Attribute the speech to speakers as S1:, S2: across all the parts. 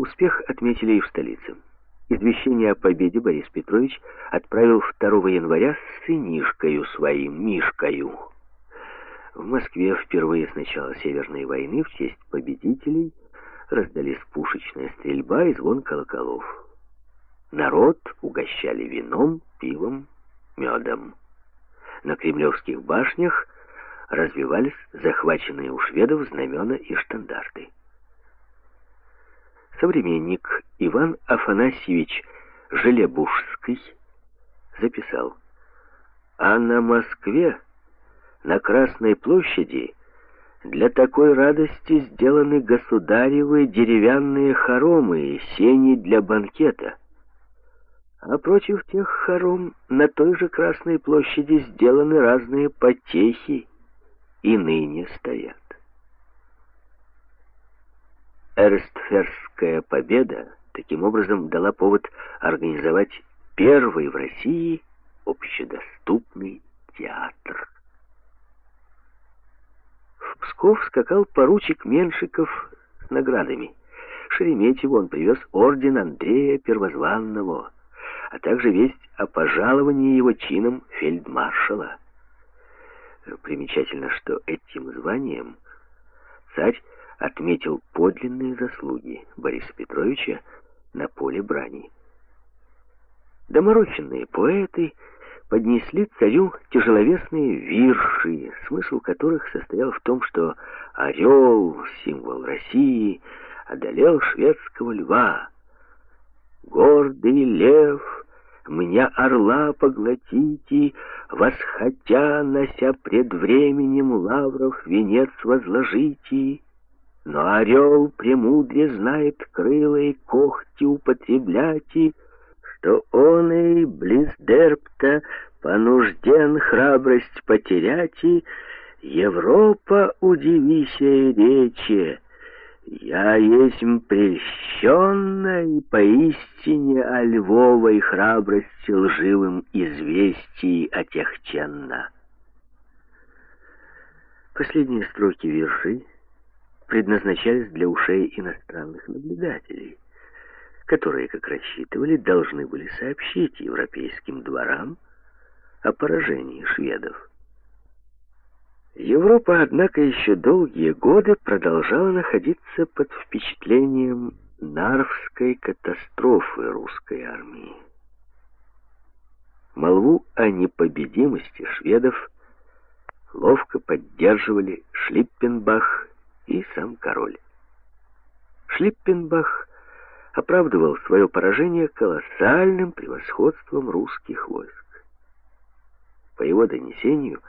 S1: Успех отметили и в столице. Извещение о победе Борис Петрович отправил 2 января с сынишкою своим, Мишкою. В Москве впервые с начала Северной войны в честь победителей раздались пушечная стрельба и звон колоколов. Народ угощали вином, пивом, медом. На кремлевских башнях развивались захваченные у шведов знамена и штандарты. Современник Иван Афанасьевич Желебужский записал, «А на Москве, на Красной площади, для такой радости сделаны государевы деревянные хоромы и сени для банкета. А против тех хором на той же Красной площади сделаны разные потехи и ныне стоят. Эрстферская победа таким образом дала повод организовать первый в России общедоступный театр. В Псков скакал поручик Меншиков с наградами. Шереметьеву он привез орден Андрея Первозванного, а также весть о пожаловании его чином фельдмаршала. Примечательно, что этим званием царь отметил подлинные заслуги Бориса Петровича на поле брани. Доморощенные поэты поднесли царю тяжеловесные вирши, смысл которых состоял в том, что орел, символ России, одолел шведского льва. Гордый лев, меня орла поглотите, восходя, нося пред временем лавров, венец возложите. Но орел премудре знает крыло и когти употреблять, что он и близ дерпта понужден храбрость потерять, и Европа, удивися и речи, я есть прельщенна и поистине о львовой храбрости лживым известий отягченна. Последние строки верши предназначались для ушей иностранных наблюдателей, которые, как рассчитывали, должны были сообщить европейским дворам о поражении шведов. Европа, однако, еще долгие годы продолжала находиться под впечатлением Нарвской катастрофы русской армии. Молву о непобедимости шведов ловко поддерживали Шлиппенбах и сам король. Шлиппенбах оправдывал свое поражение колоссальным превосходством русских войск. По его донесению,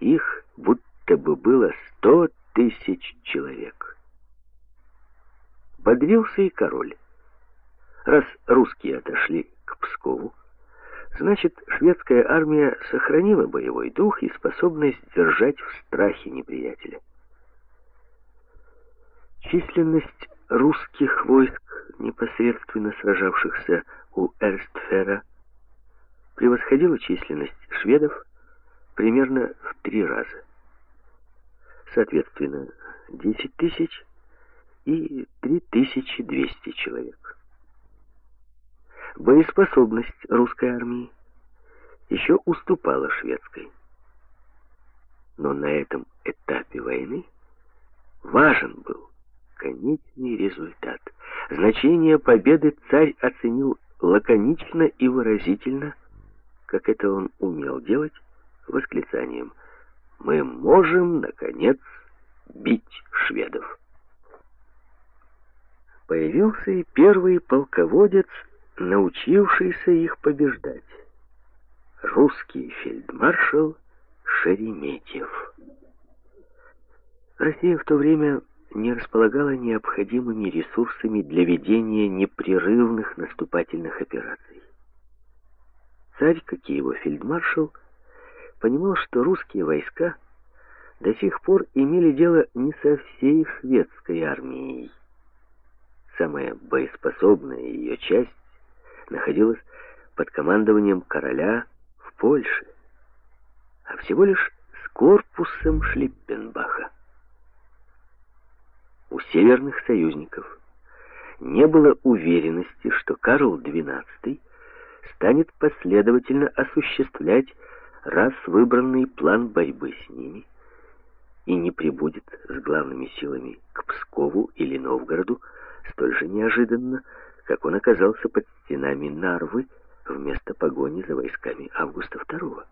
S1: их будто бы было сто тысяч человек. Бодрился и король. Раз русские отошли к Пскову, значит, шведская армия сохранила боевой дух и способность держать в страхе неприятеля. Численность русских войск, непосредственно сражавшихся у Эрстфера, превосходила численность шведов примерно в три раза. Соответственно, 10 тысяч и 3200 человек. Боеспособность русской армии еще уступала шведской. Но на этом этапе войны важен был конечный результат. Значение победы царь оценил лаконично и выразительно, как это он умел делать, восклицанием «Мы можем, наконец, бить шведов». Появился и первый полководец, научившийся их побеждать. Русский фельдмаршал Шереметьев. Россия в то время не располагала необходимыми ресурсами для ведения непрерывных наступательных операций. Царь, как и его фельдмаршал, понимал, что русские войска до сих пор имели дело не со всей шведской армией. Самая боеспособная ее часть находилась под командованием короля в Польше, а всего лишь с корпусом Шлиппенбаха. У северных союзников не было уверенности, что Карл XII станет последовательно осуществлять раз выбранный план борьбы с ними и не прибудет с главными силами к Пскову или Новгороду столь же неожиданно, как он оказался под стенами Нарвы вместо погони за войсками Августа II.